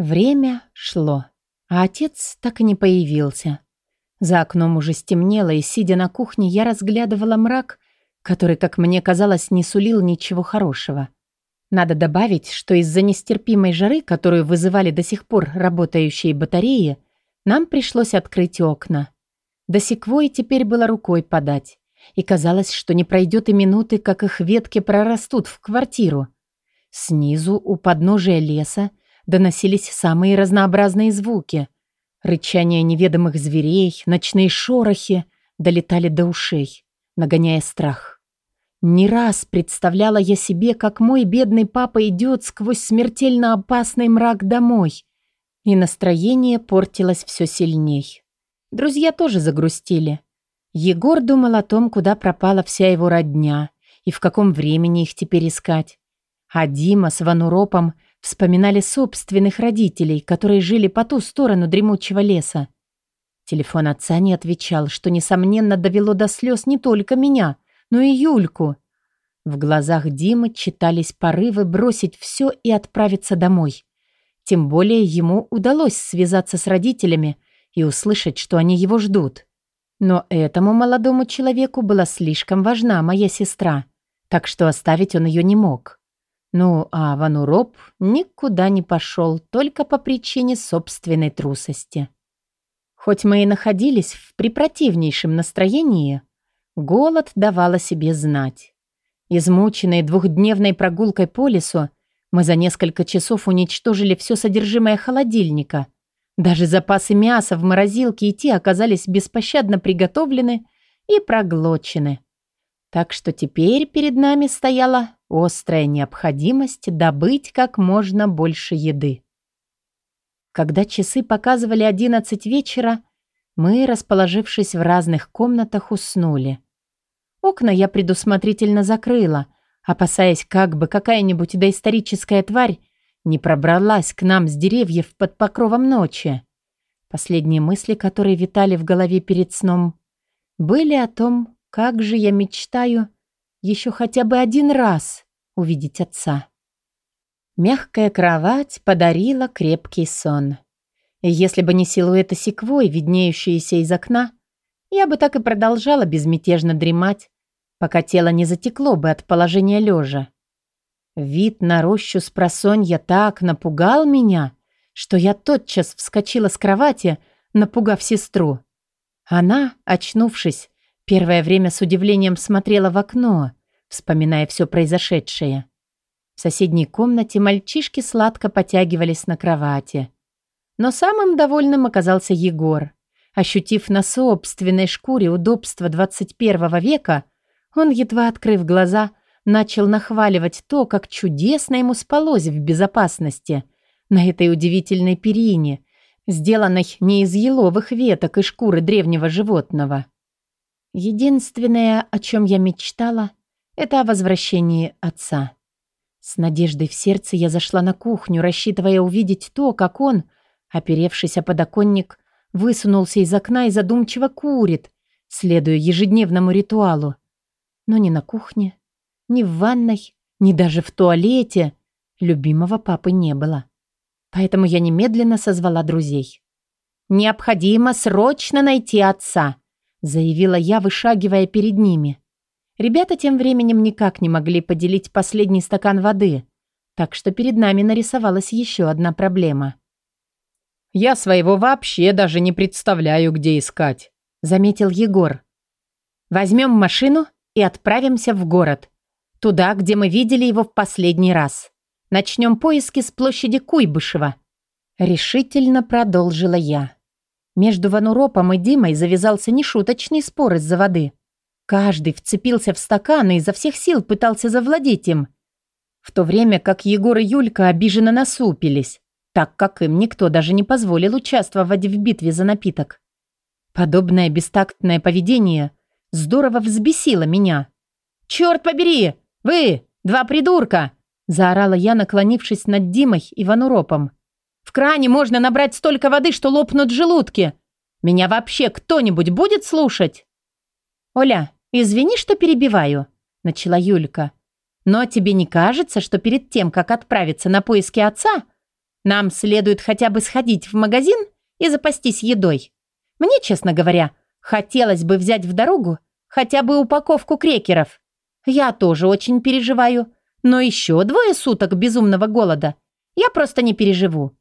Время шло, а отец так и не появился. За окном уже стемнело, и, сидя на кухне, я разглядывала мрак, который, как мне казалось, не сулил ничего хорошего. Надо добавить, что из-за нестерпимой жары, которую вызывали до сих пор работающие батареи, нам пришлось открыть окна. До секвой теперь было рукой подать, и казалось, что не пройдет и минуты, как их ветки прорастут в квартиру. Снизу, у подножия леса, доносились самые разнообразные звуки. Рычание неведомых зверей, ночные шорохи долетали до ушей, нагоняя страх. Не раз представляла я себе, как мой бедный папа идет сквозь смертельно опасный мрак домой, и настроение портилось все сильней. Друзья тоже загрустили. Егор думал о том, куда пропала вся его родня и в каком времени их теперь искать. А Дима с Вануропом вспоминали собственных родителей, которые жили по ту сторону дремучего леса. Телефон отца не отвечал, что, несомненно, довело до слез не только меня, но и Юльку. В глазах Димы читались порывы бросить все и отправиться домой. Тем более ему удалось связаться с родителями и услышать, что они его ждут. Но этому молодому человеку была слишком важна моя сестра, так что оставить он ее не мог. Ну, а Вануроп никуда не пошел, только по причине собственной трусости. Хоть мы и находились в препротивнейшем настроении, голод давал о себе знать. Измученные двухдневной прогулкой по лесу, мы за несколько часов уничтожили все содержимое холодильника. Даже запасы мяса в морозилке и те оказались беспощадно приготовлены и проглочены. Так что теперь перед нами стояла острая необходимость добыть как можно больше еды. Когда часы показывали одиннадцать вечера, мы, расположившись в разных комнатах, уснули. Окна я предусмотрительно закрыла, опасаясь, как бы какая-нибудь доисторическая тварь не пробралась к нам с деревьев под покровом ночи. Последние мысли, которые витали в голове перед сном, были о том, как же я мечтаю еще хотя бы один раз увидеть отца. Мягкая кровать подарила крепкий сон. Если бы не силуэты секвой, виднеющиеся из окна, я бы так и продолжала безмятежно дремать, пока тело не затекло бы от положения лежа. Вид на рощу с просонья так напугал меня, что я тотчас вскочила с кровати, напугав сестру. Она, очнувшись, Первое время с удивлением смотрела в окно, вспоминая все произошедшее. В соседней комнате мальчишки сладко потягивались на кровати. Но самым довольным оказался Егор. Ощутив на собственной шкуре удобства 21 века, он, едва открыв глаза, начал нахваливать то, как чудесно ему спалось в безопасности на этой удивительной перине, сделанной не из еловых веток и шкуры древнего животного. Единственное, о чем я мечтала, это о возвращении отца. С надеждой в сердце я зашла на кухню, рассчитывая увидеть то, как он, оперевшись о подоконник, высунулся из окна и задумчиво курит, следуя ежедневному ритуалу. Но ни на кухне, ни в ванной, ни даже в туалете любимого папы не было. Поэтому я немедленно созвала друзей. «Необходимо срочно найти отца!» Заявила я, вышагивая перед ними. Ребята тем временем никак не могли поделить последний стакан воды, так что перед нами нарисовалась еще одна проблема. «Я своего вообще даже не представляю, где искать», — заметил Егор. «Возьмем машину и отправимся в город. Туда, где мы видели его в последний раз. Начнем поиски с площади Куйбышева». Решительно продолжила я. Между Вануропом и Димой завязался нешуточный спор из-за воды. Каждый вцепился в стакан и изо всех сил пытался завладеть им. В то время как Егор и Юлька обиженно насупились, так как им никто даже не позволил участвовать в битве за напиток. Подобное бестактное поведение здорово взбесило меня. «Черт побери! Вы, два придурка!» заорала я, наклонившись над Димой и Вануропом. В кране можно набрать столько воды, что лопнут желудки. Меня вообще кто-нибудь будет слушать?» «Оля, извини, что перебиваю», — начала Юлька. «Но тебе не кажется, что перед тем, как отправиться на поиски отца, Нам следует хотя бы сходить в магазин и запастись едой. Мне, честно говоря, хотелось бы взять в дорогу хотя бы упаковку крекеров. Я тоже очень переживаю, но еще двое суток безумного голода я просто не переживу.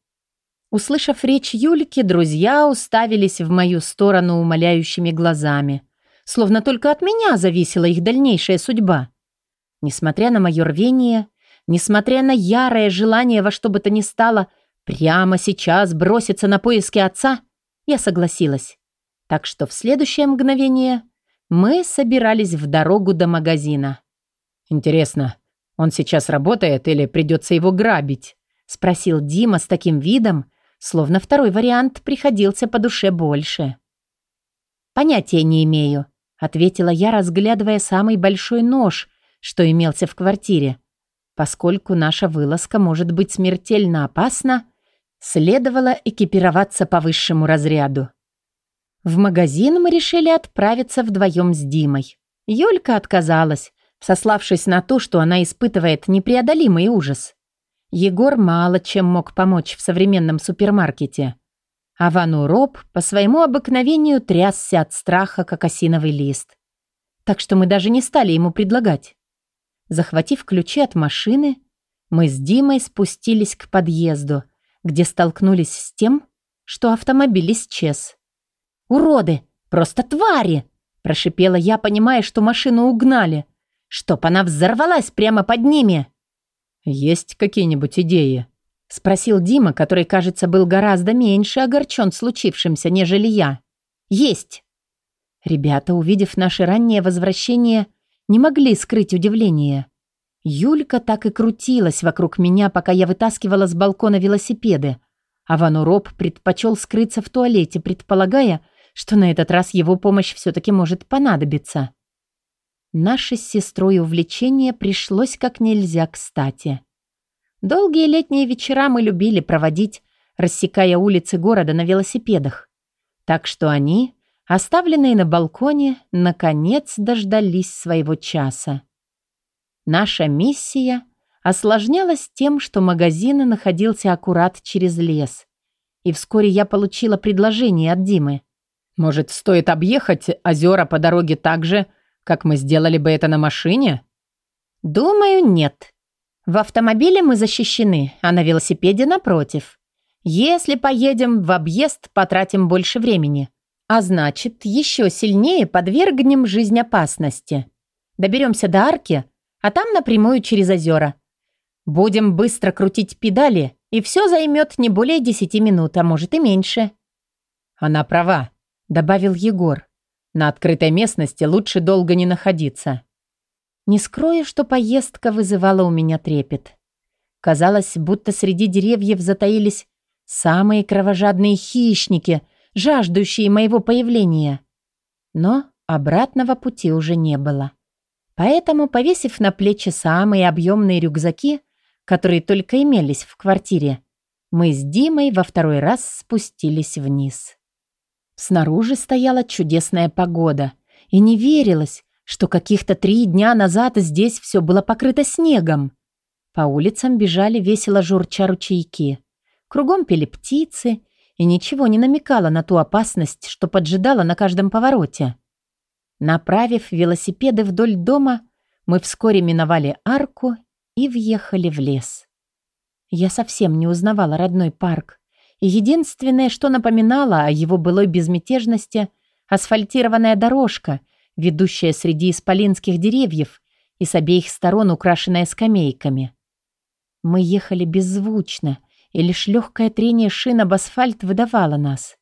Услышав речь Юльки, друзья уставились в мою сторону умоляющими глазами, словно только от меня зависела их дальнейшая судьба. Несмотря на мое рвение, несмотря на ярое желание во что бы то ни стало прямо сейчас броситься на поиски отца, я согласилась. Так что в следующее мгновение мы собирались в дорогу до магазина. «Интересно, он сейчас работает или придется его грабить?» спросил Дима с таким видом, словно второй вариант приходился по душе больше. «Понятия не имею», — ответила я, разглядывая самый большой нож, что имелся в квартире. Поскольку наша вылазка может быть смертельно опасна, следовало экипироваться по высшему разряду. В магазин мы решили отправиться вдвоем с Димой. Юлька отказалась, сославшись на то, что она испытывает непреодолимый ужас. Егор мало чем мог помочь в современном супермаркете. А Вану Роб по своему обыкновению трясся от страха, как осиновый лист. Так что мы даже не стали ему предлагать. Захватив ключи от машины, мы с Димой спустились к подъезду, где столкнулись с тем, что автомобиль исчез. «Уроды! Просто твари!» – прошипела я, понимая, что машину угнали. «Чтоб она взорвалась прямо под ними!» «Есть какие-нибудь идеи?» — спросил Дима, который, кажется, был гораздо меньше огорчен случившимся, нежели я. «Есть!» Ребята, увидев наше раннее возвращение, не могли скрыть удивление. Юлька так и крутилась вокруг меня, пока я вытаскивала с балкона велосипеды, а Вануроб предпочел скрыться в туалете, предполагая, что на этот раз его помощь все-таки может понадобиться. Наше с сестрой увлечение пришлось как нельзя кстати. Долгие летние вечера мы любили проводить, рассекая улицы города на велосипедах. Так что они, оставленные на балконе, наконец дождались своего часа. Наша миссия осложнялась тем, что магазин находился аккурат через лес. И вскоре я получила предложение от Димы. «Может, стоит объехать озера по дороге так же, как мы сделали бы это на машине? Думаю, нет. В автомобиле мы защищены, а на велосипеде напротив. Если поедем в объезд, потратим больше времени. А значит, еще сильнее подвергнем жизнь опасности. Доберемся до арки, а там напрямую через озера. Будем быстро крутить педали, и все займет не более десяти минут, а может и меньше. Она права, добавил Егор. На открытой местности лучше долго не находиться. Не скрою, что поездка вызывала у меня трепет. Казалось, будто среди деревьев затаились самые кровожадные хищники, жаждущие моего появления. Но обратного пути уже не было. Поэтому, повесив на плечи самые объемные рюкзаки, которые только имелись в квартире, мы с Димой во второй раз спустились вниз. Снаружи стояла чудесная погода, и не верилось, что каких-то три дня назад здесь все было покрыто снегом. По улицам бежали весело журча ручейки. Кругом пели птицы, и ничего не намекало на ту опасность, что поджидала на каждом повороте. Направив велосипеды вдоль дома, мы вскоре миновали арку и въехали в лес. Я совсем не узнавала родной парк. Единственное, что напоминало о его былой безмятежности, асфальтированная дорожка, ведущая среди исполинских деревьев и с обеих сторон украшенная скамейками. Мы ехали беззвучно, и лишь легкое трение шин об асфальт выдавало нас.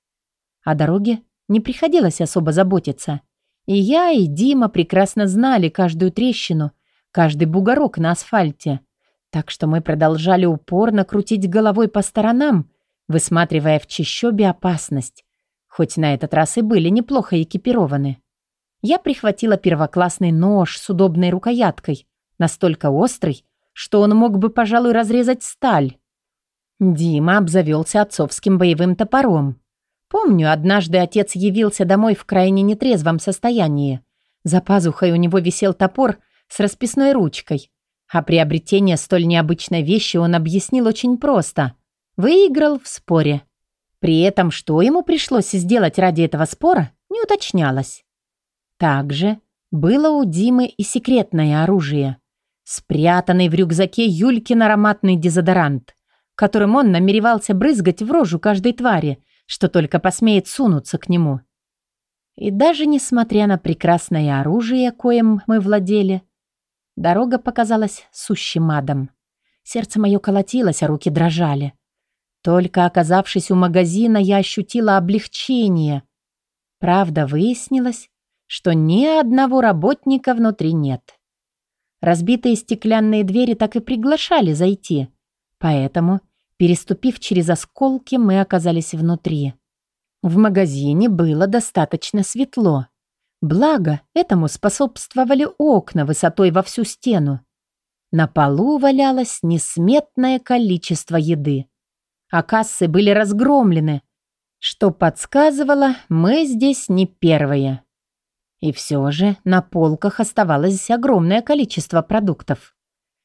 О дороге не приходилось особо заботиться. И я, и Дима прекрасно знали каждую трещину, каждый бугорок на асфальте. Так что мы продолжали упорно крутить головой по сторонам, высматривая в чащобе опасность, хоть на этот раз и были неплохо экипированы. Я прихватила первоклассный нож с удобной рукояткой, настолько острый, что он мог бы, пожалуй, разрезать сталь. Дима обзавелся отцовским боевым топором. Помню, однажды отец явился домой в крайне нетрезвом состоянии. За пазухой у него висел топор с расписной ручкой, а приобретение столь необычной вещи он объяснил очень просто. Выиграл в споре. При этом, что ему пришлось сделать ради этого спора, не уточнялось. Также было у Димы и секретное оружие, спрятанный в рюкзаке Юлькин ароматный дезодорант, которым он намеревался брызгать в рожу каждой твари, что только посмеет сунуться к нему. И даже несмотря на прекрасное оружие, коим мы владели, дорога показалась сущим адом. Сердце мое колотилось, а руки дрожали. Только оказавшись у магазина, я ощутила облегчение. Правда, выяснилось, что ни одного работника внутри нет. Разбитые стеклянные двери так и приглашали зайти, поэтому, переступив через осколки, мы оказались внутри. В магазине было достаточно светло. Благо, этому способствовали окна высотой во всю стену. На полу валялось несметное количество еды, а кассы были разгромлены, что подсказывало, мы здесь не первые. И все же на полках оставалось огромное количество продуктов.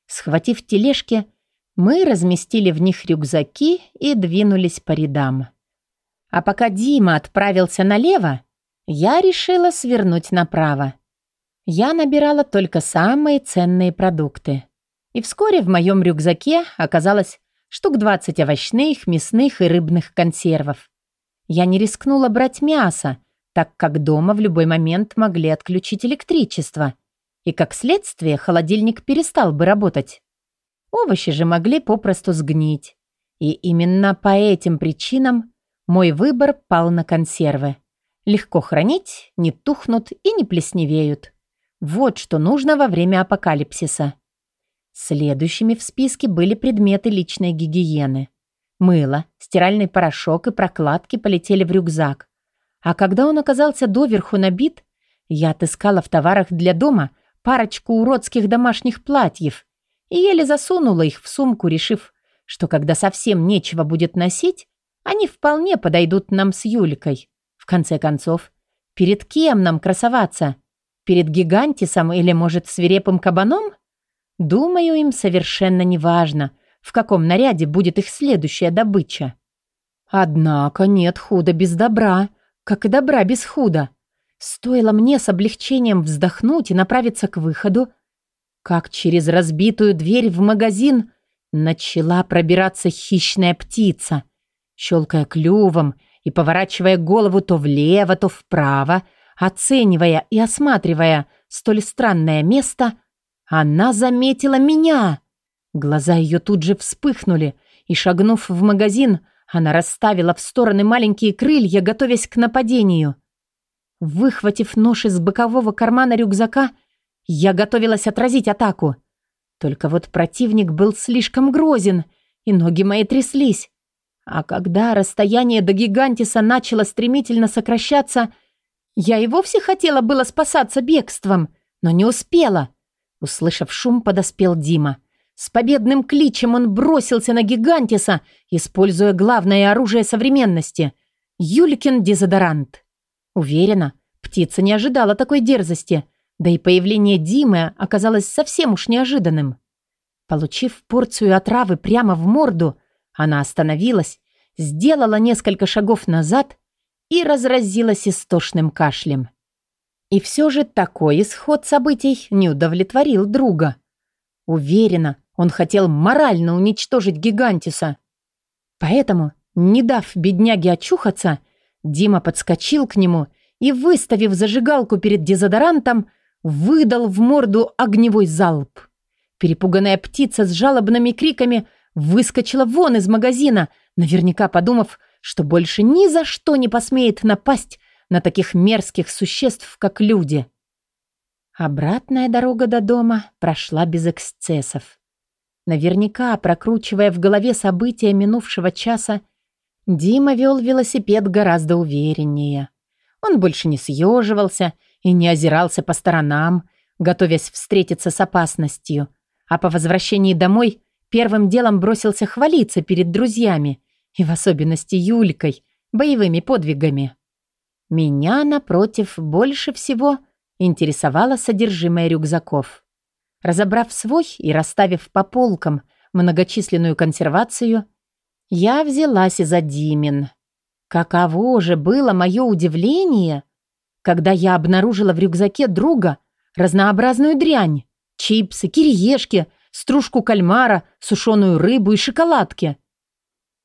Схватив тележки, мы разместили в них рюкзаки и двинулись по рядам. А пока Дима отправился налево, я решила свернуть направо. Я набирала только самые ценные продукты. И вскоре в моем рюкзаке оказалось штук 20 овощных, мясных и рыбных консервов. Я не рискнула брать мясо, так как дома в любой момент могли отключить электричество, и как следствие холодильник перестал бы работать. Овощи же могли попросту сгнить. И именно по этим причинам мой выбор пал на консервы. Легко хранить, не тухнут и не плесневеют. Вот что нужно во время апокалипсиса. Следующими в списке были предметы личной гигиены. Мыло, стиральный порошок и прокладки полетели в рюкзак. А когда он оказался доверху набит, я отыскала в товарах для дома парочку уродских домашних платьев и еле засунула их в сумку, решив, что когда совсем нечего будет носить, они вполне подойдут нам с Юлькой. В конце концов, перед кем нам красоваться? Перед гигантисом или, может, свирепым кабаном? Думаю, им совершенно не важно, в каком наряде будет их следующая добыча. Однако нет худа без добра — как и добра без худа. Стоило мне с облегчением вздохнуть и направиться к выходу, как через разбитую дверь в магазин начала пробираться хищная птица, щелкая клювом и поворачивая голову то влево, то вправо, оценивая и осматривая столь странное место, она заметила меня. Глаза ее тут же вспыхнули, и, шагнув в магазин, она расставила в стороны маленькие крылья, готовясь к нападению. Выхватив нож из бокового кармана рюкзака, я готовилась отразить атаку. Только вот противник был слишком грозен, и ноги мои тряслись. А когда расстояние до гигантиса начало стремительно сокращаться, я и вовсе хотела было спасаться бегством, но не успела. Услышав шум, подоспел Дима. С победным кличем он бросился на гигантиса, используя главное оружие современности — Юлькин дезодорант. Уверена, птица не ожидала такой дерзости, да и появление Димы оказалось совсем уж неожиданным. Получив порцию отравы прямо в морду, она остановилась, сделала несколько шагов назад и разразилась истошным кашлем. И все же такой исход событий не удовлетворил друга. Уверена, он хотел морально уничтожить Гигантиса. Поэтому, не дав бедняге очухаться, Дима подскочил к нему и, выставив зажигалку перед дезодорантом, выдал в морду огневой залп. Перепуганная птица с жалобными криками выскочила вон из магазина, наверняка подумав, что больше ни за что не посмеет напасть на таких мерзких существ, как люди. Обратная дорога до дома прошла без эксцессов. Наверняка, прокручивая в голове события минувшего часа, Дима вел велосипед гораздо увереннее. Он больше не съеживался и не озирался по сторонам, готовясь встретиться с опасностью, а по возвращении домой первым делом бросился хвалиться перед друзьями, и в особенности Юлькой, боевыми подвигами. Меня, напротив, больше всего интересовало содержимое рюкзаков. Разобрав свой и расставив по полкам многочисленную консервацию, Я взялась за Димин. Каково же было мое удивление, когда я обнаружила в рюкзаке друга разнообразную дрянь. Чипсы, кириешки, стружку кальмара, сушеную рыбу и шоколадки.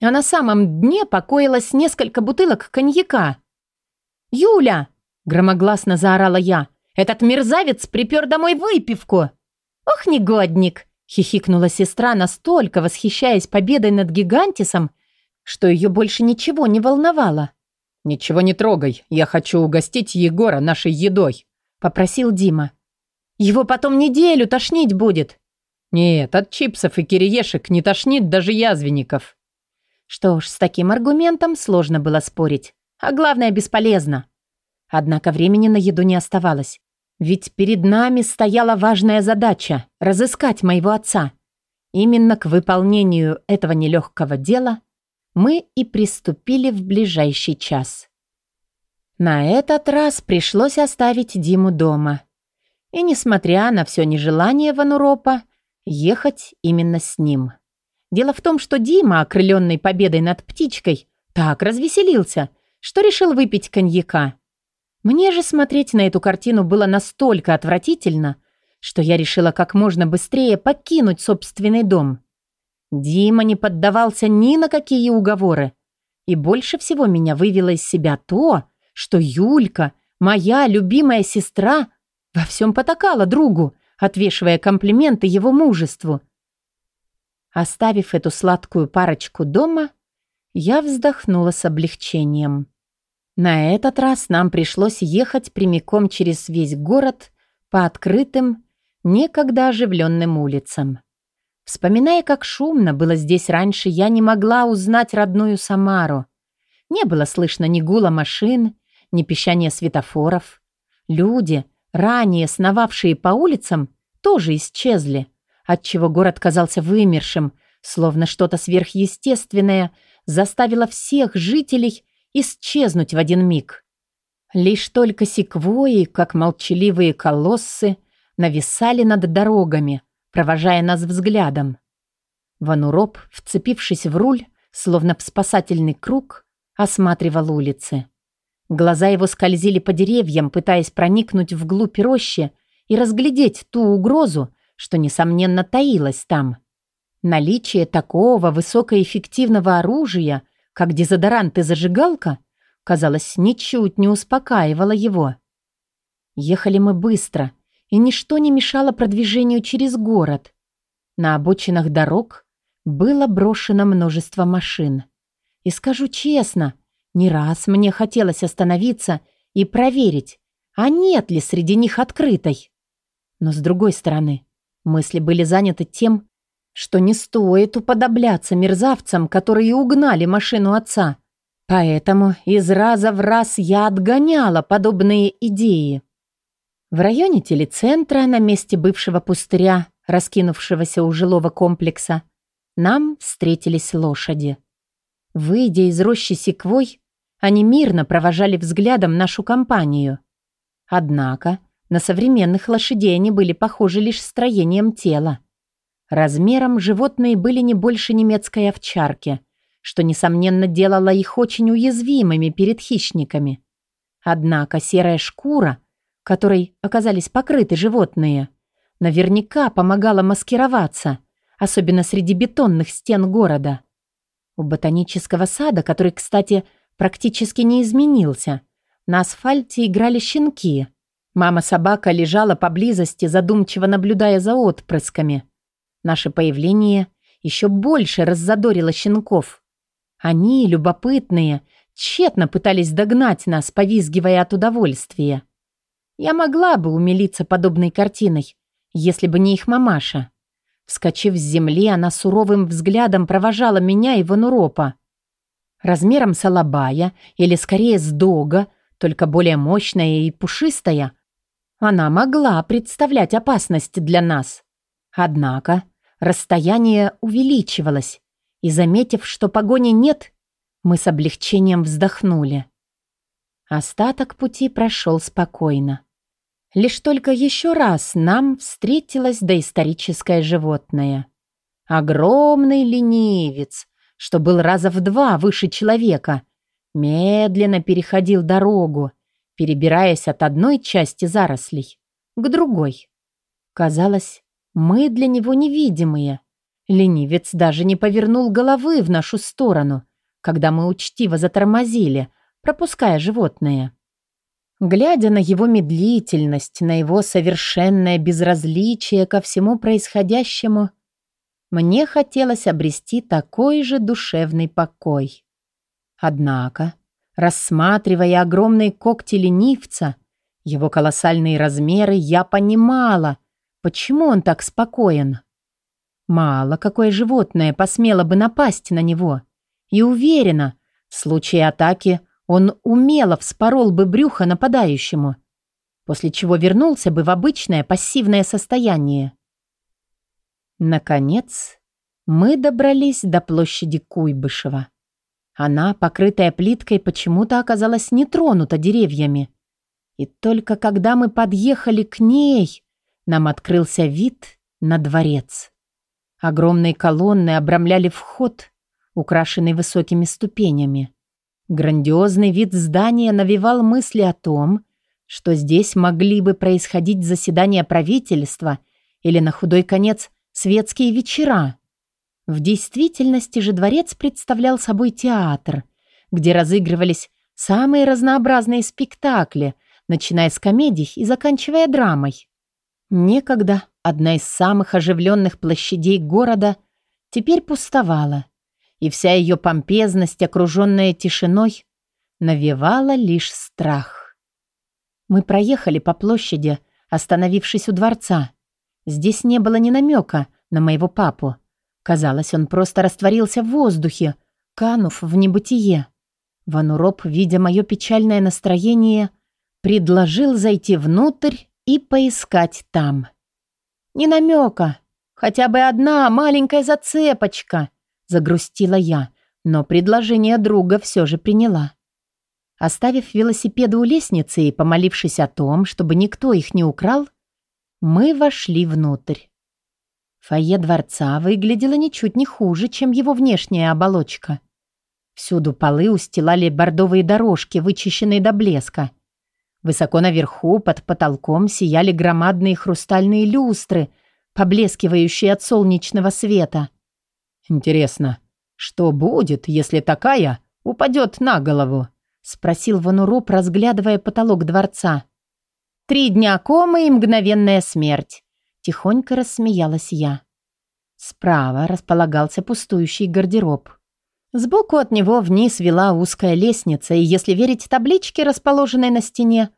А на самом дне покоилось несколько бутылок коньяка. «Юля!» – громогласно заорала я. «Этот мерзавец припер домой выпивку!» «Ох, негодник!» – хихикнула сестра, настолько восхищаясь победой над гигантисом, что ее больше ничего не волновало. «Ничего не трогай, я хочу угостить Егора нашей едой», – попросил Дима. «Его потом неделю тошнить будет». «Нет, от чипсов и кириешек не тошнит даже язвенников». Что ж, с таким аргументом сложно было спорить, а главное, бесполезно. Однако времени на еду не оставалось, ведь перед нами стояла важная задача – разыскать моего отца. Именно к выполнению этого нелегкого дела мы и приступили в ближайший час. На этот раз пришлось оставить Диму дома. И, несмотря на все нежелание Вануропа, ехать именно с ним. Дело в том, что Дима, окрыленный победой над птичкой, так развеселился, что решил выпить коньяка. Мне же смотреть на эту картину было настолько отвратительно, что я решила как можно быстрее покинуть собственный дом. Дима не поддавался ни на какие уговоры. И больше всего меня вывело из себя то, что Юлька, моя любимая сестра, во всем потакала другу, отвешивая комплименты его мужеству. Оставив эту сладкую парочку дома, я вздохнула с облегчением. На этот раз нам пришлось ехать прямиком через весь город по открытым, некогда оживленным улицам. Вспоминая, как шумно было здесь раньше, я не могла узнать родную Самару. Не было слышно ни гула машин, ни пищания светофоров. Люди, ранее сновавшие по улицам, тоже исчезли, отчего город казался вымершим, словно что-то сверхъестественное заставило всех жителей исчезнуть в один миг. Лишь только секвои, как молчаливые колоссы, нависали над дорогами, провожая нас взглядом. Вануроп, вцепившись в руль, словно в спасательный круг, осматривал улицы. Глаза его скользили по деревьям, пытаясь проникнуть вглубь рощи и разглядеть ту угрозу, что, несомненно, таилась там. Наличие такого высокоэффективного оружия, как дезодорант и зажигалка, казалось, ничуть не успокаивало его. Ехали мы быстро, и ничто не мешало продвижению через город. На обочинах дорог было брошено множество машин. И скажу честно, не раз мне хотелось остановиться и проверить, а нет ли среди них открытой. Но с другой стороны, мысли были заняты тем, что не стоит уподобляться мерзавцам, которые угнали машину отца. Поэтому из раза в раз я отгоняла подобные идеи. В районе телецентра, на месте бывшего пустыря, раскинувшегося у жилого комплекса, нам встретились лошади. Выйдя из рощи секвой, они мирно провожали взглядом нашу компанию. Однако на современных лошадей они были похожи лишь строением тела. Размером животные были не больше немецкой овчарки, что, несомненно, делало их очень уязвимыми перед хищниками. Однако серая шкура – которой оказались покрыты животные, наверняка помогала маскироваться, особенно среди бетонных стен города. У ботанического сада, который, кстати, практически не изменился, на асфальте играли щенки. Мама-собака лежала поблизости, задумчиво наблюдая за отпрысками. Наше появление еще больше раззадорило щенков. Они, любопытные, тщетно пытались догнать нас, повизгивая от удовольствия. Я могла бы умилиться подобной картиной, если бы не их мамаша. Вскочив с земли, она суровым взглядом провожала меня и Вануропа. Размером с алабая, или скорее с дога, только более мощная и пушистая, она могла представлять опасность для нас. Однако расстояние увеличивалось, и, заметив, что погони нет, мы с облегчением вздохнули. Остаток пути прошел спокойно. Лишь только еще раз нам встретилось доисторическое животное. Огромный ленивец, что был раза в два выше человека, медленно переходил дорогу, перебираясь от одной части зарослей к другой. Казалось, мы для него невидимые. Ленивец даже не повернул головы в нашу сторону, когда мы учтиво затормозили, пропуская животное. Глядя на его медлительность, на его совершенное безразличие ко всему происходящему, мне хотелось обрести такой же душевный покой. Однако, рассматривая огромные когти ленивца, его колоссальные размеры, я понимала, почему он так спокоен. Мало какое животное посмело бы напасть на него. И уверена, в случае атаки он умело вспорол бы брюхо нападающему, после чего вернулся бы в обычное пассивное состояние. Наконец, мы добрались до площади Куйбышева. Она, покрытая плиткой, почему-то оказалась не тронута деревьями. И только когда мы подъехали к ней, нам открылся вид на дворец. Огромные колонны обрамляли вход, украшенный высокими ступенями. Грандиозный вид здания навевал мысли о том, что здесь могли бы происходить заседания правительства или, на худой конец, светские вечера. В действительности же дворец представлял собой театр, где разыгрывались самые разнообразные спектакли, начиная с комедий и заканчивая драмой. Некогда одна из самых оживленных площадей города теперь пустовала – и вся ее помпезность, окруженная тишиной, навевала лишь страх. Мы проехали по площади, остановившись у дворца. Здесь не было ни намека на моего папу. Казалось, он просто растворился в воздухе, канув в небытие. Вануроп, видя мое печальное настроение, предложил зайти внутрь и поискать там. Ни намека, хотя бы одна маленькая зацепочка — Загрустила я, но предложение друга все же приняла. Оставив велосипеды у лестницы и помолившись о том, чтобы никто их не украл, мы вошли внутрь. Фойе дворца выглядело ничуть не хуже, чем его внешняя оболочка. Всюду полы устилали бордовые дорожки, вычищенные до блеска. Высоко наверху, под потолком, сияли громадные хрустальные люстры, поблескивающие от солнечного света. «Интересно, что будет, если такая упадет на голову?» — спросил Вануроп, разглядывая потолок дворца. «Три дня комы и мгновенная смерть», — тихонько рассмеялась я. Справа располагался пустующий гардероб. Сбоку от него вниз вела узкая лестница, и, если верить табличке, расположенной на стене,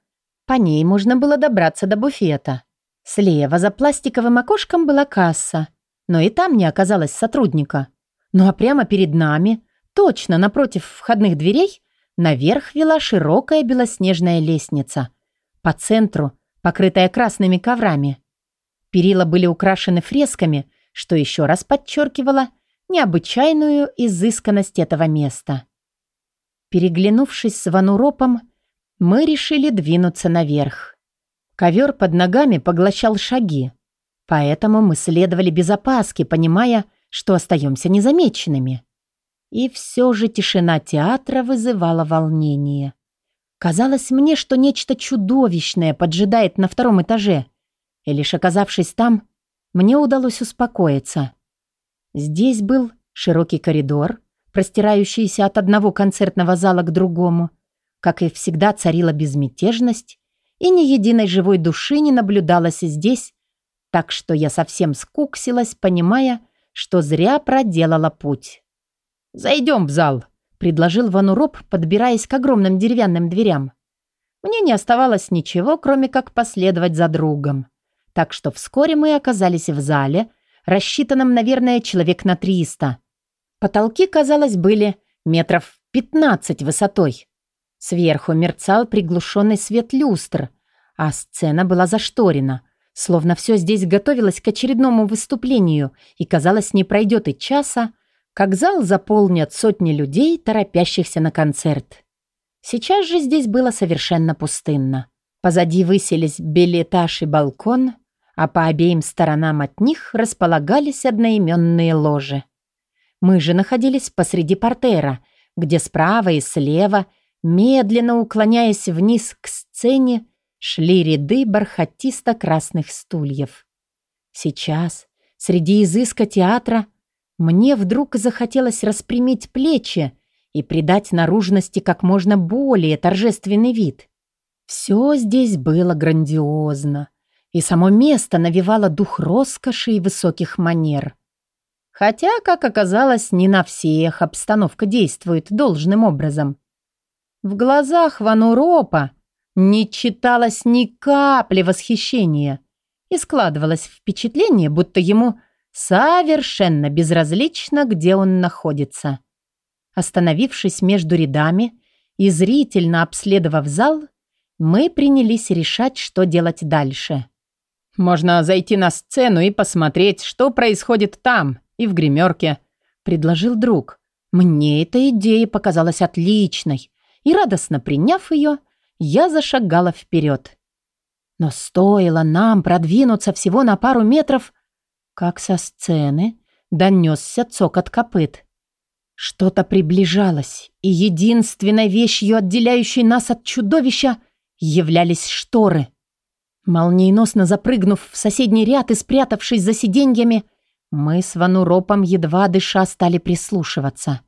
по ней можно было добраться до буфета. Слева за пластиковым окошком была касса — но и там не оказалось сотрудника. Ну а прямо перед нами, точно напротив входных дверей, наверх вела широкая белоснежная лестница. По центру, покрытая красными коврами. Перила были украшены фресками, что еще раз подчеркивало необычайную изысканность этого места. Переглянувшись с Вануропом, мы решили двинуться наверх. Ковер под ногами поглощал шаги. Поэтому мы следовали без опаски, понимая, что остаемся незамеченными. И все же тишина театра вызывала волнение. Казалось мне, что нечто чудовищное поджидает на втором этаже. И лишь оказавшись там, мне удалось успокоиться. Здесь был широкий коридор, простирающийся от одного концертного зала к другому. Как и всегда царила безмятежность, и ни единой живой души не наблюдалось здесь, так что я совсем скуксилась, понимая, что зря проделала путь. «Зайдем в зал», — предложил Вануроп, подбираясь к огромным деревянным дверям. Мне не оставалось ничего, кроме как последовать за другом. Так что вскоре мы оказались в зале, рассчитанном, наверное, человек на триста. Потолки, казалось, были метров пятнадцать высотой. Сверху мерцал приглушенный свет люстр, а сцена была зашторена — Словно все здесь готовилось к очередному выступлению, и, казалось, не пройдет и часа, как зал заполнят сотни людей, торопящихся на концерт. Сейчас же здесь было совершенно пустынно. Позади высились билетаж и балкон, а по обеим сторонам от них располагались одноименные ложи. Мы же находились посреди портера, где справа и слева, медленно уклоняясь вниз к сцене, шли ряды бархатисто-красных стульев. Сейчас, среди изыска театра, мне вдруг захотелось распрямить плечи и придать наружности как можно более торжественный вид. Все здесь было грандиозно, и само место навевало дух роскоши и высоких манер. Хотя, как оказалось, не на всех обстановка действует должным образом. В глазах Вануропа не читалось ни капли восхищения, и складывалось впечатление, будто ему совершенно безразлично, где он находится. Остановившись между рядами и зрительно обследовав зал, мы принялись решать, что делать дальше. «Можно зайти на сцену и посмотреть, что происходит там и в гримерке», — предложил друг. Мне эта идея показалась отличной, и, радостно приняв ее, я зашагала вперед. Но стоило нам продвинуться всего на пару метров, как со сцены донесся цокот копыт. Что-то приближалось, и единственной вещью, отделяющей нас от чудовища, являлись шторы. Молниеносно запрыгнув в соседний ряд и спрятавшись за сиденьями, мы с Вануропом, едва дыша, стали прислушиваться.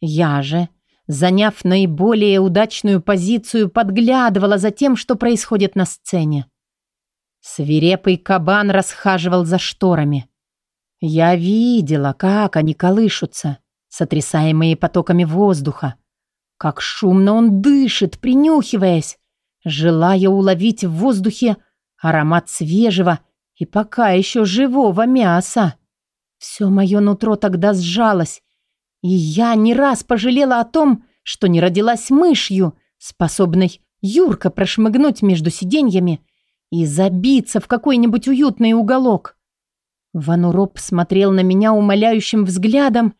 Я же заняв наиболее удачную позицию, подглядывала за тем, что происходит на сцене. Свирепый кабан расхаживал за шторами. Я видела, как они колышутся, сотрясаемые потоками воздуха, как шумно он дышит, принюхиваясь, желая уловить в воздухе аромат свежего и пока еще живого мяса. Все мое нутро тогда сжалось, и я не раз пожалела о том, что не родилась мышью, способной юрко прошмыгнуть между сиденьями и забиться в какой-нибудь уютный уголок. Вануроп смотрел на меня умоляющим взглядом,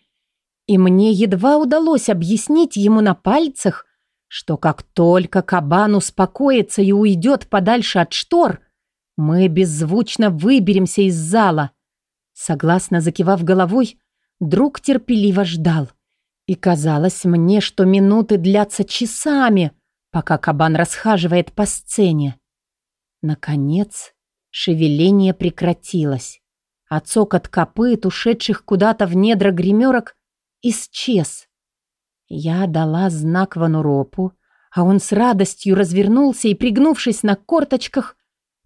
и мне едва удалось объяснить ему на пальцах, что как только кабан успокоится и уйдет подальше от штор, мы беззвучно выберемся из зала. Согласно закивав головой, Друг терпеливо ждал. И казалось мне, что минуты длятся часами, пока кабан расхаживает по сцене. Наконец, шевеление прекратилось, а цокот копыт, ушедших куда-то в недра гримерок, исчез. Я дала знак Вануропу, а он с радостью развернулся и, пригнувшись на корточках,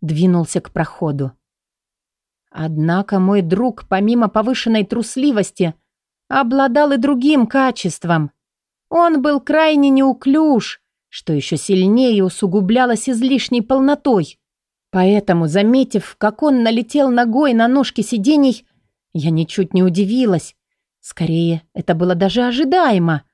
двинулся к проходу. Однако мой друг, помимо повышенной трусливости, обладал и другим качеством. Он был крайне неуклюж, что еще сильнее усугублялось излишней полнотой. Поэтому, заметив, как он налетел ногой на ножки сидений, я ничуть не удивилась. Скорее, это было даже ожидаемо.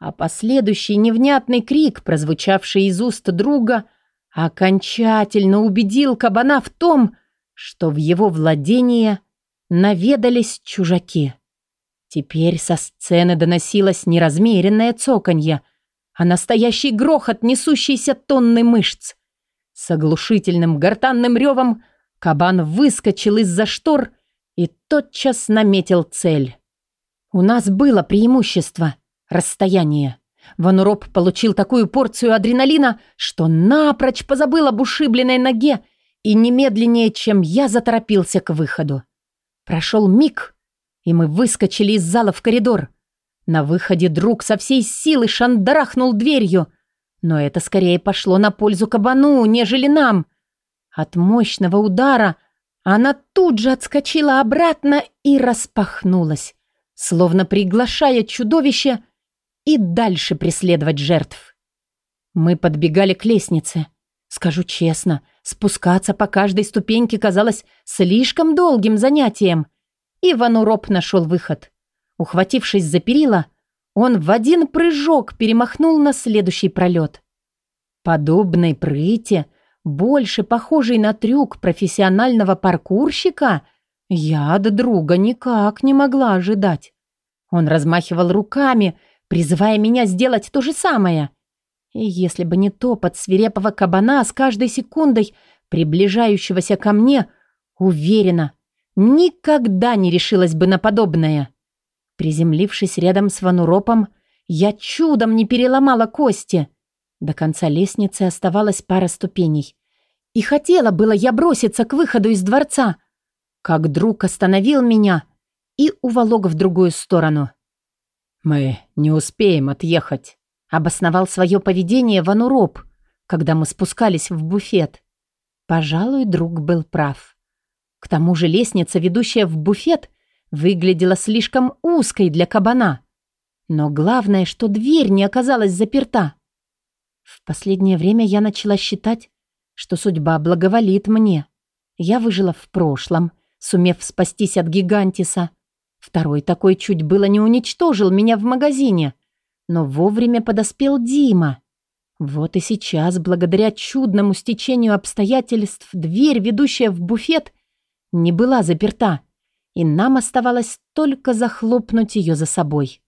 А последующий невнятный крик, прозвучавший из уст друга, окончательно убедил кабана в том, что в его владение наведались чужаки. Теперь со сцены доносилось неразмеренное цоканье, а настоящий грохот несущийся тонны мышц. С оглушительным гортанным ревом кабан выскочил из-за штор и тотчас наметил цель. У нас было преимущество — расстояние. Вануроп получил такую порцию адреналина, что напрочь позабыл об ушибленной ноге и немедленнее, чем я заторопился к выходу. Прошел миг, и мы выскочили из зала в коридор. На выходе друг со всей силы шандарахнул дверью, но это скорее пошло на пользу кабану, нежели нам. От мощного удара она тут же отскочила обратно и распахнулась, словно приглашая чудовище и дальше преследовать жертв. Мы подбегали к лестнице. Скажу честно, спускаться по каждой ступеньке казалось слишком долгим занятием. И Вануроп нашел выход. Ухватившись за перила, он в один прыжок перемахнул на следующий пролет. Подобной прыти, больше похожей на трюк профессионального паркурщика, я от друга никак не могла ожидать. Он размахивал руками, призывая меня сделать то же самое. И если бы не топот свирепого кабана с каждой секундой, приближающегося ко мне, уверена, никогда не решилась бы на подобное. Приземлившись рядом с Вануропом, я чудом не переломала кости. До конца лестницы оставалась пара ступеней. И хотела было я броситься к выходу из дворца, как друг остановил меня и уволок в другую сторону. «Мы не успеем отъехать», — обосновал свое поведение Вануроп, когда мы спускались в буфет. Пожалуй, друг был прав. К тому же лестница, ведущая в буфет, выглядела слишком узкой для кабана. Но главное, что дверь не оказалась заперта. В последнее время я начала считать, что судьба благоволит мне. Я выжила в прошлом, сумев спастись от гигантиса. Второй такой чуть было не уничтожил меня в магазине, но вовремя подоспел Дима. Вот и сейчас, благодаря чудному стечению обстоятельств, дверь, ведущая в буфет, не была заперта и нам оставалось только захлопнуть ее за собой.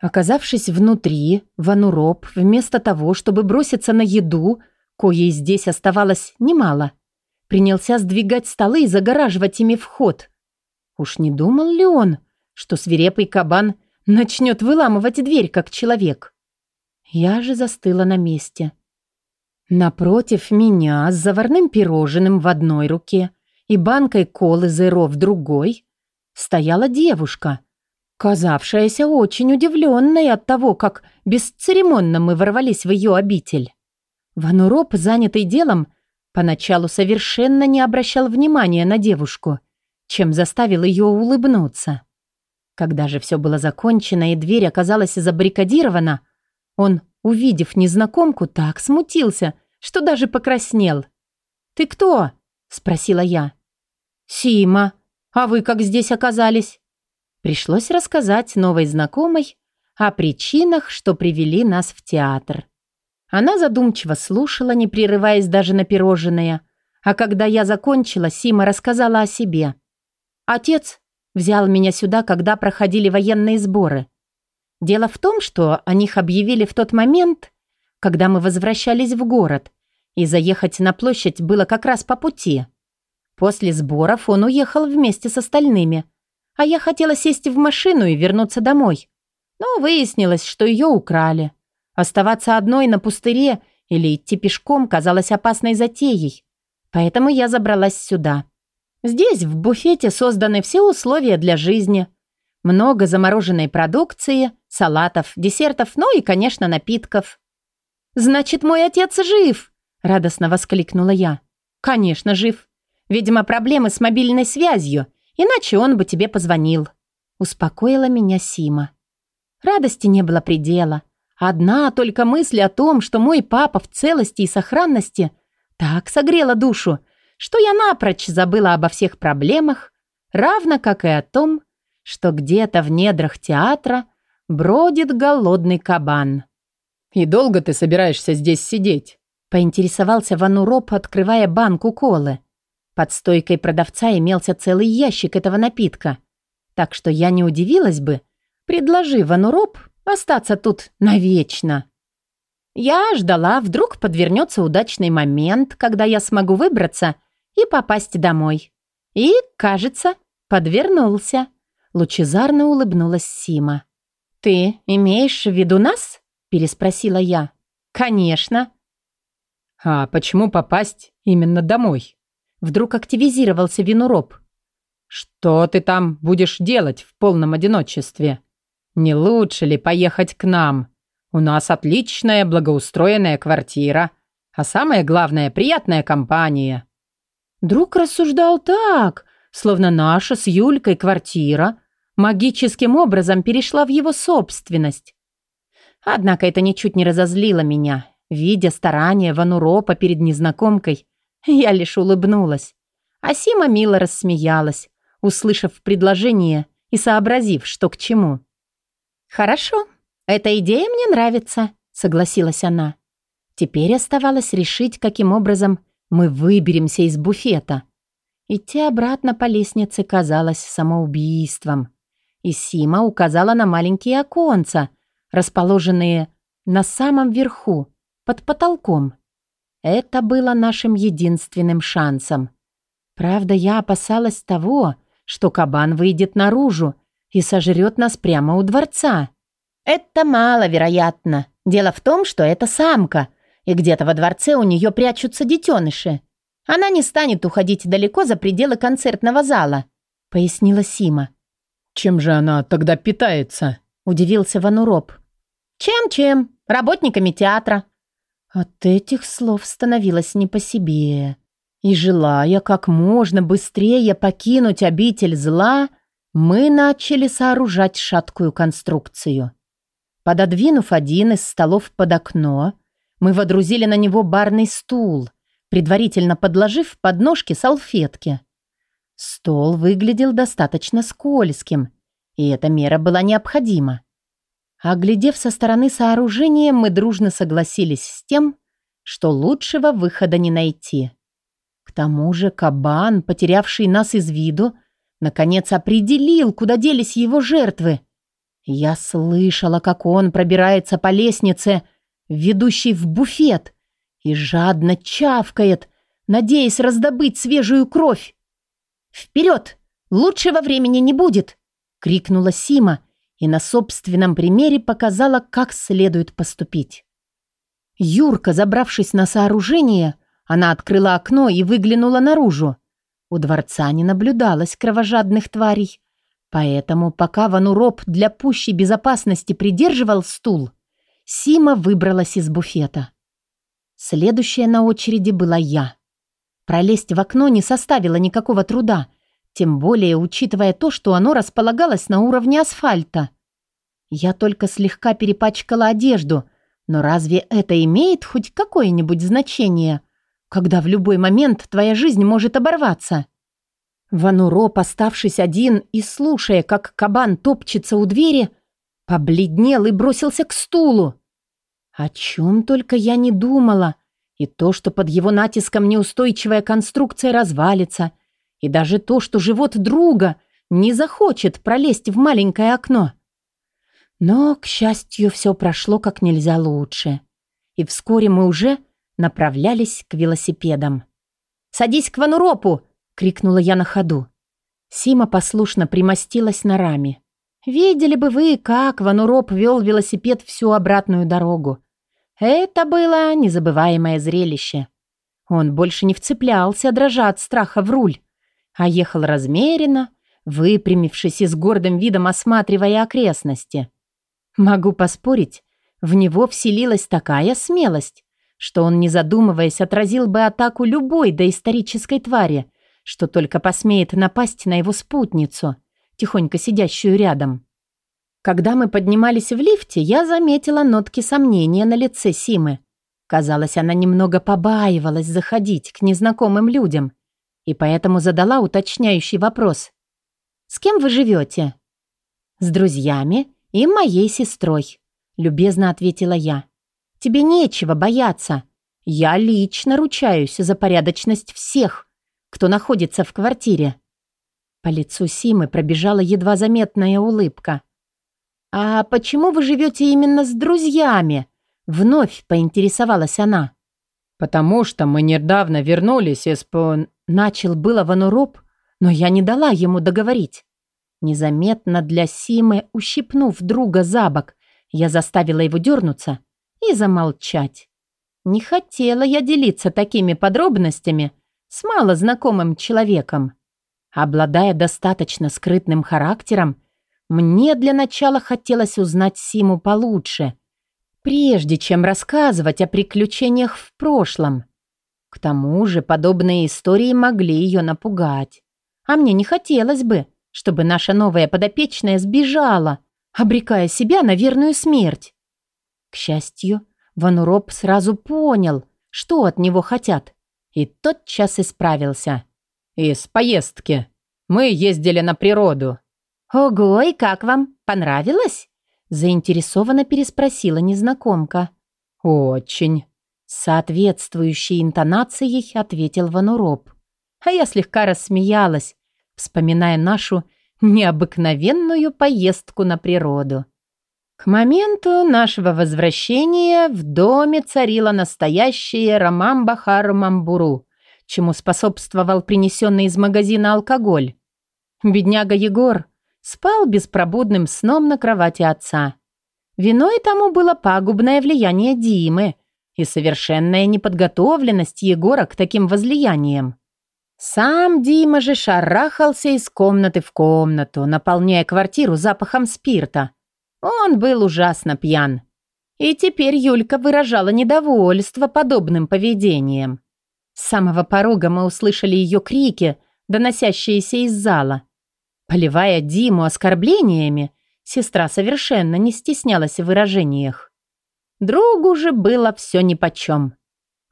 Оказавшись внутри, Вануроп, вместо того, чтобы броситься на еду, коей здесь оставалось немало, принялся сдвигать столы и загораживать ими вход. Уж не думал ли он, что свирепый кабан начнет выламывать дверь, как человек? Я же застыла на месте. Напротив меня с заварным пирожным в одной руке и банкой колы зеро в другой стояла девушка, казавшаяся очень удивленной от того, как бесцеремонно мы ворвались в ее обитель. Вануроп, занятый делом, поначалу совершенно не обращал внимания на девушку, чем заставил ее улыбнуться. Когда же все было закончено и дверь оказалась забаррикадирована, он, увидев незнакомку, так смутился, что даже покраснел. «Ты кто?» — спросила я. «Сима», а вы как здесь оказались?» Пришлось рассказать новой знакомой о причинах, что привели нас в театр. Она задумчиво слушала, не прерываясь даже на пирожное. А когда я закончила, Сима рассказала о себе. «Отец взял меня сюда, когда проходили военные сборы. Дело в том, что о них объявили в тот момент, когда мы возвращались в город, и заехать на площадь было как раз по пути. После сборов он уехал вместе с остальными, а я хотела сесть в машину и вернуться домой. Но выяснилось, что ее украли. Оставаться одной на пустыре или идти пешком казалось опасной затеей, поэтому я забралась сюда. Здесь, в буфете, созданы все условия для жизни. Много замороженной продукции, салатов, десертов, ну и, конечно, напитков. «Значит, мой отец жив!» — радостно воскликнула я. «Конечно, жив. Видимо, проблемы с мобильной связью, иначе он бы тебе позвонил». Успокоила меня Сима. Радости не было предела. Одна только мысль о том, что мой папа в целости и сохранности, так согрела душу, что я напрочь забыла обо всех проблемах, равно как и о том, что где-то в недрах театра бродит голодный кабан. «И долго ты собираешься здесь сидеть?» поинтересовался Вануроп, открывая банку колы. Под стойкой продавца имелся целый ящик этого напитка. Так что я не удивилась бы, предложи Вануроп остаться тут навечно. Я ждала, вдруг подвернется удачный момент, когда я смогу выбраться и попасть домой. И, кажется, подвернулся. Лучезарно улыбнулась Сима. «Ты имеешь в виду нас?» – переспросила я. «Конечно». «А почему попасть именно домой?» Вдруг активизировался винуроб. «Что ты там будешь делать в полном одиночестве? Не лучше ли поехать к нам? У нас отличная благоустроенная квартира, а самое главное, приятная компания». Друг рассуждал так, словно наша с Юлькой квартира магическим образом перешла в его собственность. Однако это ничуть не разозлило меня. Видя старания Вануропа перед незнакомкой, я лишь улыбнулась. А Сима мило рассмеялась, услышав предложение и сообразив, что к чему. «Хорошо, эта идея мне нравится», — согласилась она. Теперь оставалось решить, каким образом мы выберемся из буфета. Идти обратно по лестнице казалось самоубийством. И Сима указала на маленькие оконца, расположенные на самом верху, под потолком. Это было нашим единственным шансом. Правда, я опасалась того, что кабан выйдет наружу, и сожрет нас прямо у дворца. Это маловероятно. Дело в том, что это самка, и где-то во дворце у нее прячутся детеныши. Она не станет уходить далеко за пределы концертного зала, пояснила Сима. Чем же она тогда питается? удивился Вануроп. Чем-чем? Работниками театра. От этих слов становилось не по себе. И желая как можно быстрее покинуть обитель зла, мы начали сооружать шаткую конструкцию. Пододвинув один из столов под окно, мы водрузили на него барный стул, предварительно подложив под ножки салфетки. Стол выглядел достаточно скользким, и эта мера была необходима. Оглядев со стороны сооружения, мы дружно согласились с тем, что лучшего выхода не найти. К тому же кабан, потерявший нас из виду, наконец определил, куда делись его жертвы. Я слышала, как он пробирается по лестнице, ведущей в буфет, и жадно чавкает, надеясь раздобыть свежую кровь. «Вперед! Лучшего времени не будет!» — крикнула Сима, и на собственном примере показала, как следует поступить. Юрка, забравшись на сооружение, она открыла окно и выглянула наружу. У дворца не наблюдалось кровожадных тварей, поэтому пока Вануроп для пущей безопасности придерживал стул, Сима выбралась из буфета. Следующая на очереди была я. Пролезть в окно не составило никакого труда — тем более учитывая то, что оно располагалось на уровне асфальта. Я только слегка перепачкала одежду, но разве это имеет хоть какое-нибудь значение, когда в любой момент твоя жизнь может оборваться? Вануро, поставшись один и слушая, как кабан топчется у двери, побледнел и бросился к стулу. О чем только я не думала, и то, что под его натиском неустойчивая конструкция развалится, и даже то, что живот друга не захочет пролезть в маленькое окно. Но, к счастью, все прошло как нельзя лучше. И вскоре мы уже направлялись к велосипедам. «Садись к Вануропу!» — крикнула я на ходу. Сима послушно примостилась на раме. «Видели бы вы, как Вануроп вел велосипед всю обратную дорогу. Это было незабываемое зрелище. Он больше не вцеплялся, дрожа от страха в руль, а ехал размеренно, выпрямившись и с гордым видом осматривая окрестности. Могу поспорить, в него вселилась такая смелость, что он, не задумываясь, отразил бы атаку любой доисторической твари, что только посмеет напасть на его спутницу, тихонько сидящую рядом. Когда мы поднимались в лифте, я заметила нотки сомнения на лице Симы. Казалось, она немного побаивалась заходить к незнакомым людям и поэтому задала уточняющий вопрос. «С кем вы живете?» «С друзьями и моей сестрой», — любезно ответила я. «Тебе нечего бояться. Я лично ручаюсь за порядочность всех, кто находится в квартире». По лицу Симы пробежала едва заметная улыбка. «А почему вы живете именно с друзьями?» Вновь поинтересовалась она. «Потому что мы недавно вернулись из Пон...» Начал было Вануроп, но я не дала ему договорить. Незаметно для Симы, ущипнув друга за бок, я заставила его дернуться и замолчать. Не хотела я делиться такими подробностями с малознакомым человеком. Обладая достаточно скрытным характером, мне для начала хотелось узнать Симу получше, прежде чем рассказывать о приключениях в прошлом. К тому же подобные истории могли ее напугать. А мне не хотелось бы, чтобы наша новая подопечная сбежала, обрекая себя на верную смерть. К счастью, Вануроп сразу понял, что от него хотят, и тотчас исправился. «Из поездки. Мы ездили на природу». «Ого, и как вам? Понравилось?» Заинтересованно переспросила незнакомка. «Очень», соответствующей интонацией ответил Вануроп. А я слегка рассмеялась, вспоминая нашу необыкновенную поездку на природу. К моменту нашего возвращения в доме царила настоящая ромамба-харумамбуру, чему способствовал принесенный из магазина алкоголь. Бедняга Егор спал беспробудным сном на кровати отца. Виной тому было пагубное влияние Димы и совершенная неподготовленность Егора к таким возлияниям. Сам Дима же шарахался из комнаты в комнату, наполняя квартиру запахом спирта. Он был ужасно пьян. И теперь Юлька выражала недовольство подобным поведением. С самого порога мы услышали ее крики, доносящиеся из зала. Поливая Диму оскорблениями, сестра совершенно не стеснялась в выражениях. Другу же было все нипочем.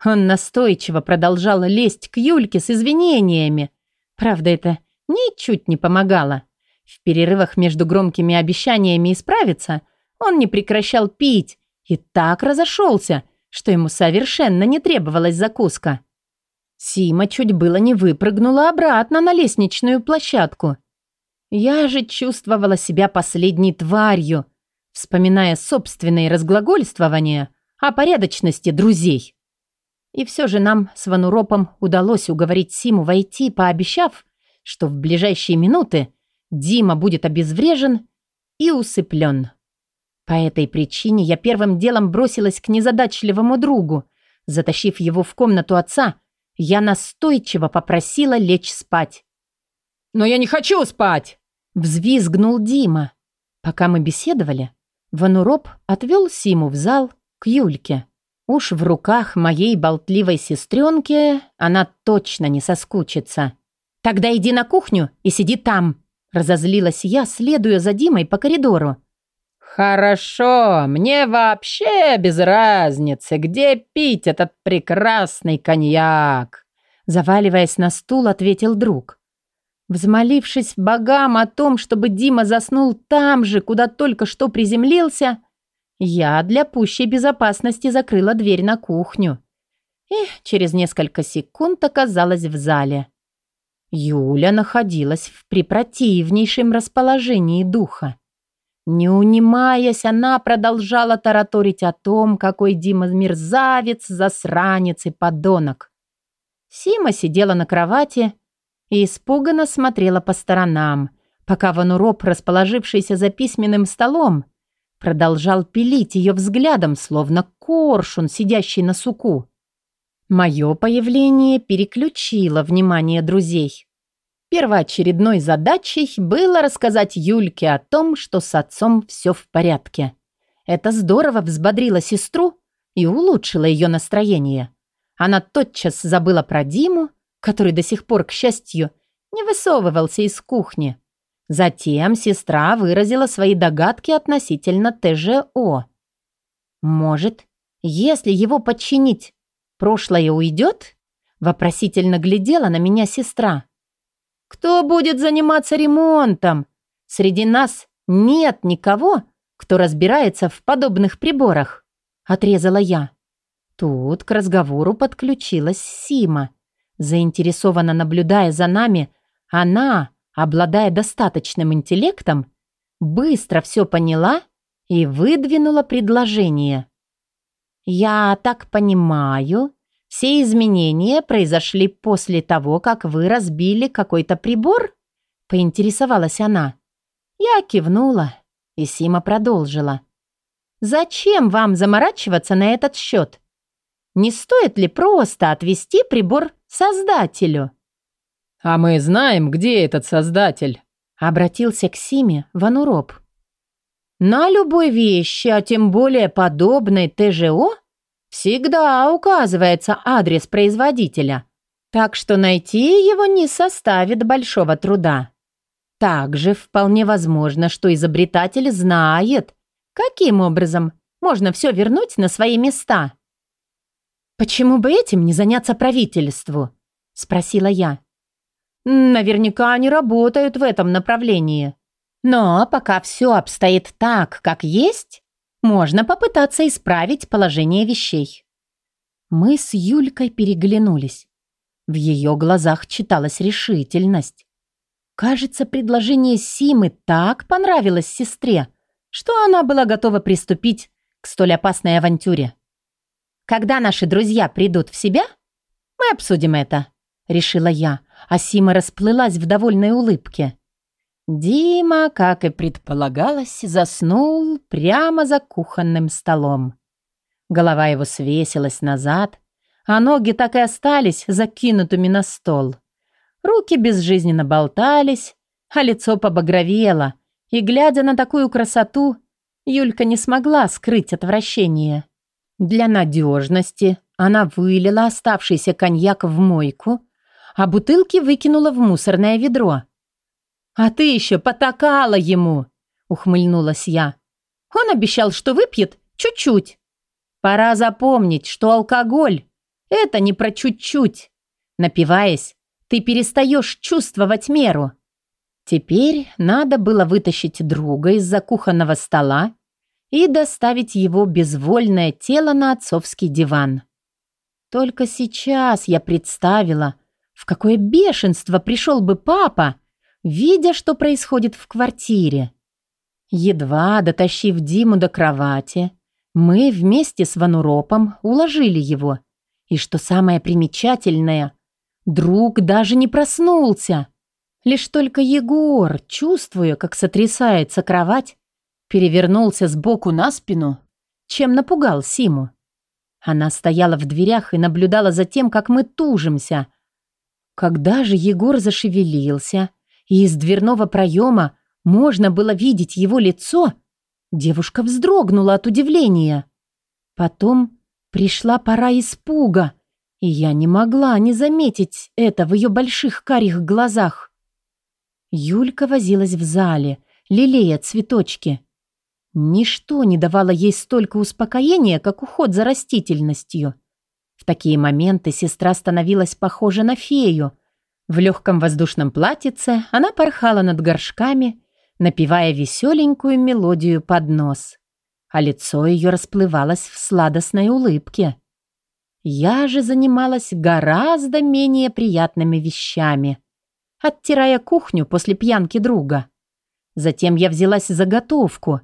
Он настойчиво продолжал лезть к Юльке с извинениями. Правда, это ничуть не помогало. В перерывах между громкими обещаниями исправиться он не прекращал пить и так разошелся, что ему совершенно не требовалась закуска. Сима чуть было не выпрыгнула обратно на лестничную площадку. Я же чувствовала себя последней тварью, вспоминая собственные разглагольствования о порядочности друзей. И все же нам с Вануропом удалось уговорить Симу войти, пообещав, что в ближайшие минуты Дима будет обезврежен и усыплен. По этой причине я первым делом бросилась к незадачливому другу. Затащив его в комнату отца, я настойчиво попросила лечь спать. «Но я не хочу спать!» – взвизгнул Дима. Пока мы беседовали, Вануроп отвел Симу в зал к Юльке. Уж в руках моей болтливой сестренки она точно не соскучится. «Тогда иди на кухню и сиди там», – разозлилась я, следуя за Димой по коридору. «Хорошо, мне вообще без разницы, где пить этот прекрасный коньяк», заваливаясь на стул, ответил друг. Взмолившись богам о том, чтобы Дима заснул там же, куда только что приземлился, я для пущей безопасности закрыла дверь на кухню и через несколько секунд оказалась в зале. Юля находилась в препротивнейшем расположении духа. Не унимаясь, она продолжала тараторить о том, какой Дима мерзавец, засранец и подонок. Сима сидела на кровати и испуганно смотрела по сторонам, пока Вануроп, расположившийся за письменным столом, Продолжал пилить ее взглядом, словно коршун, сидящий на суку. Мое появление переключило внимание друзей. Первоочередной задачей было рассказать Юльке о том, что с отцом все в порядке. Это здорово взбодрило сестру и улучшило ее настроение. Она тотчас забыла про Диму, который до сих пор, к счастью, не высовывался из кухни. Затем сестра выразила свои догадки относительно ТЖО. «Может, если его подчинить, прошлое уйдет?» Вопросительно глядела на меня сестра. «Кто будет заниматься ремонтом? Среди нас нет никого, кто разбирается в подобных приборах», отрезала я. Тут к разговору подключилась Сима. Заинтересованно наблюдая за нами, она обладая достаточным интеллектом, быстро все поняла и выдвинула предложение. «Я так понимаю, все изменения произошли после того, как вы разбили какой-то прибор?» — поинтересовалась она. Я кивнула, и Сима продолжила. «Зачем вам заморачиваться на этот счет? Не стоит ли просто отвести прибор создателю?» «А мы знаем, где этот создатель», — обратился к Симе Вануроп. «На любой вещи, а тем более подобной ТЖО, всегда указывается адрес производителя, так что найти его не составит большого труда. Также вполне возможно, что изобретатель знает, каким образом можно все вернуть на свои места». «Почему бы этим не заняться правительству?» – спросила я. Наверняка они работают в этом направлении. Но пока все обстоит так, как есть, можно попытаться исправить положение вещей. Мы с Юлькой переглянулись. В ее глазах читалась решительность. Кажется, предложение Симы так понравилось сестре, что она была готова приступить к столь опасной авантюре. «Когда наши друзья придут в себя, мы обсудим это», — решила я, а Сима расплылась в довольной улыбке. Дима, как и предполагалось, заснул прямо за кухонным столом. Голова его свесилась назад, а ноги так и остались закинутыми на стол. Руки безжизненно болтались, а лицо побагровело, и, глядя на такую красоту, Юлька не смогла скрыть отвращение. Для надежности она вылила оставшийся коньяк в мойку, а бутылки выкинула в мусорное ведро. «А ты еще потакала ему!» — ухмыльнулась я. «Он обещал, что выпьет чуть-чуть. Пора запомнить, что алкоголь — это не про чуть-чуть. Напиваясь, ты перестаешь чувствовать меру». Теперь надо было вытащить друга из-за кухонного стола и доставить его безвольное тело на отцовский диван. Только сейчас я представила, в какое бешенство пришел бы папа, видя, что происходит в квартире. Едва дотащив Диму до кровати, мы вместе с Вануропом уложили его. И что самое примечательное, друг даже не проснулся. Лишь только Егор, чувствуя, как сотрясается кровать, перевернулся сбоку на спину, чем напугал Симу. Она стояла в дверях и наблюдала за тем, как мы тужимся. Когда же Егор зашевелился, и из дверного проема можно было видеть его лицо, девушка вздрогнула от удивления. Потом пришла пора испуга, и я не могла не заметить это в ее больших карих глазах. Юлька возилась в зале, лелея цветочки. Ничто не давало ей столько успокоения, как уход за растительностью. В такие моменты сестра становилась похожа на фею. В легком воздушном платьице она порхала над горшками, напевая веселенькую мелодию под нос. А лицо ее расплывалось в сладостной улыбке. Я же занималась гораздо менее приятными вещами – оттирая кухню после пьянки друга. Затем я взялась за готовку,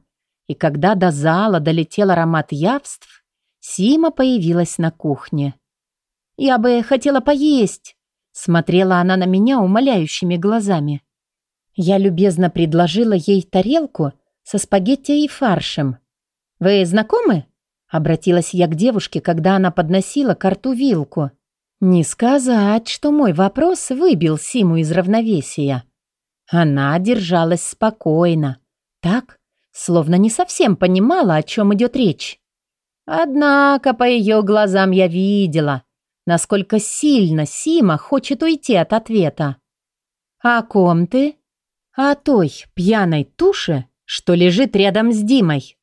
и когда до зала долетел аромат явств, Сима появилась на кухне. «Я бы хотела поесть», — смотрела она на меня умоляющими глазами. Я любезно предложила ей тарелку со спагетти и фаршем. «Вы знакомы?» — обратилась я к девушке, когда она подносила к рту вилку. Не сказать, что мой вопрос выбил Симу из равновесия. Она держалась спокойно, так, словно не совсем понимала, о чем идет речь. Однако по ее глазам я видела, насколько сильно Сима хочет уйти от ответа. «О ком ты?» «О той пьяной туше, что лежит рядом с Димой».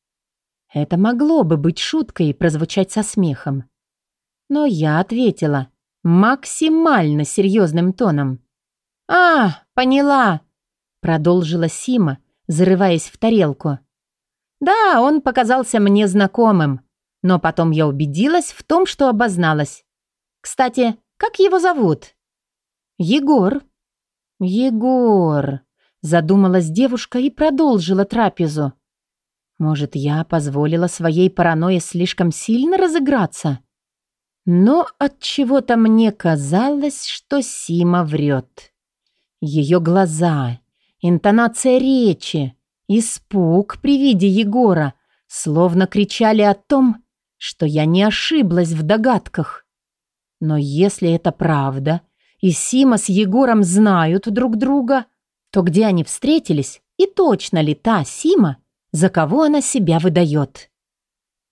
Это могло бы быть шуткой и прозвучать со смехом. Но я ответила – максимально серьезным тоном. «А, поняла!» — продолжила Сима, зарываясь в тарелку. «Да, он показался мне знакомым, но потом я убедилась в том, что обозналась. Кстати, как его зовут?» «Егор». «Егор», — задумалась девушка и продолжила трапезу. «Может, я позволила своей паранойе слишком сильно разыграться?» Но от чего-то мне казалось, что Сима врет. Ее глаза, интонация речи, испуг при виде Егора словно кричали о том, что я не ошиблась в догадках. Но если это правда, и Сима с Егором знают друг друга, то где они встретились и точно ли та Сима, за кого она себя выдает?